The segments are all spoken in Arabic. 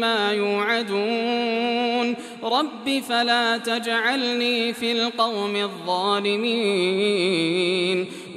ما يوعدون. رب فلا تجعلني في القوم الظالمين.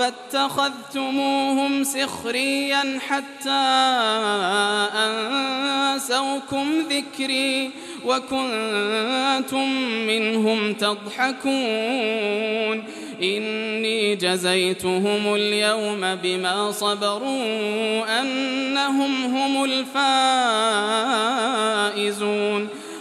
فاتخذتموهم سخريا حتى أنسوكم ذكري وكنتم منهم تضحكون. إني جزيتهم اليوم بما صبروا أنهم هم الفائزون.